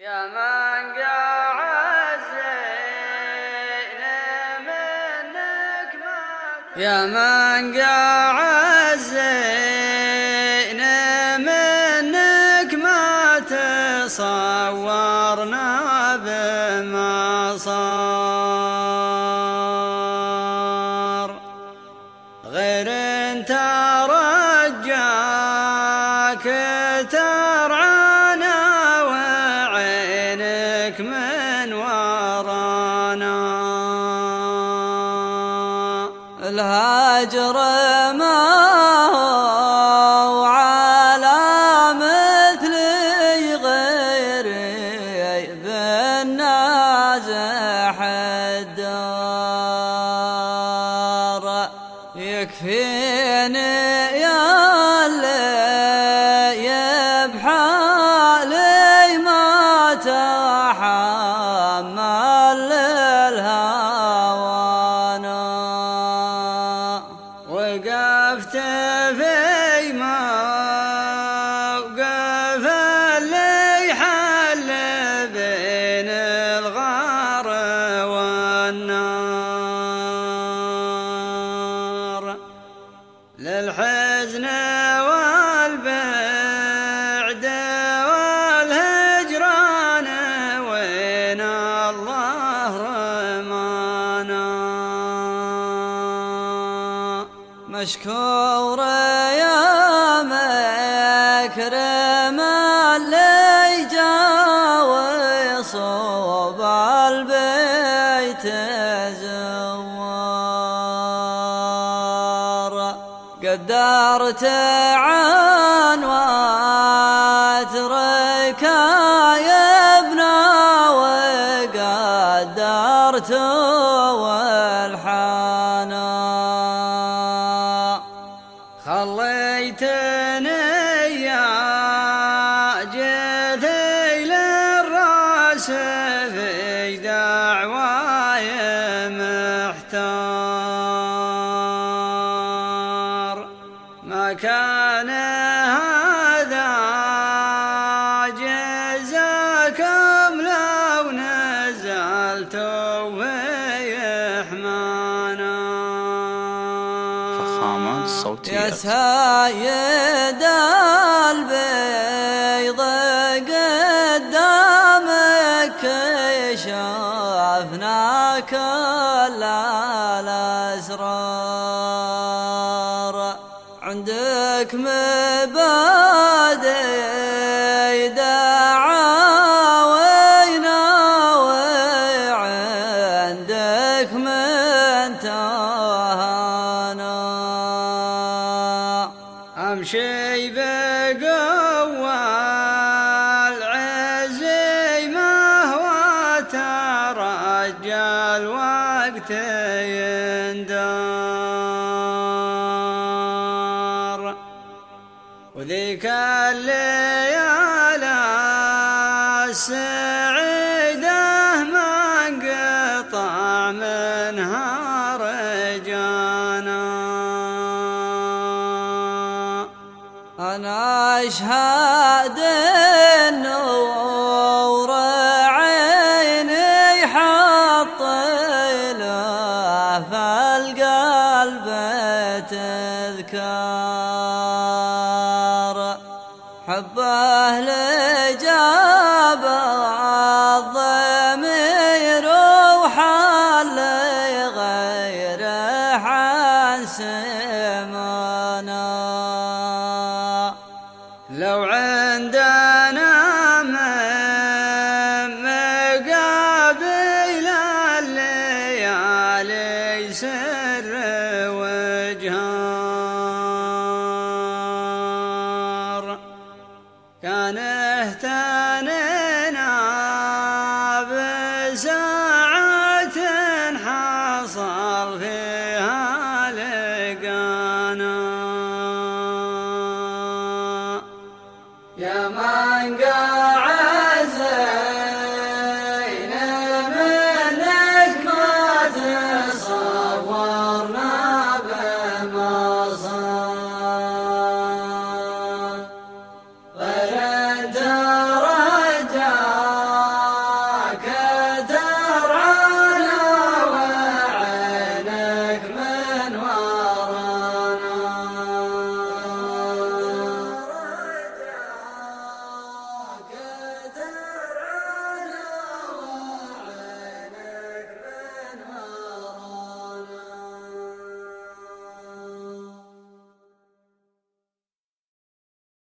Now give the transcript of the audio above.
يا من قاعد زين منك ما منك ما تصورنا بما صار غير انت الهاجر ما هو على مثلي غيري بالنازح الدار. يكفيني يا يبحالي ما تحمل للحزن والبعد والهجران وين الله رمانا. مشكور يا مكرم. قدرت عن واترك يا ابنا وقدرت كان هذا جزاكم لو نزلت ويحمانا. فخامات يا صوتيات سايد البيض قدامك شافنا كل الأسرار عندك مبادئ دعاوينا وعندك من تهانا امشي بقوة العزي ما هو ترجى الوقت. وذيك الليالي السعيدة ما انقطع منها رجانا. أنا أشهد النور عيني حط له في القلب تذكار. حبه لجاب كان تانينا بساعة حصل فيها لقانا.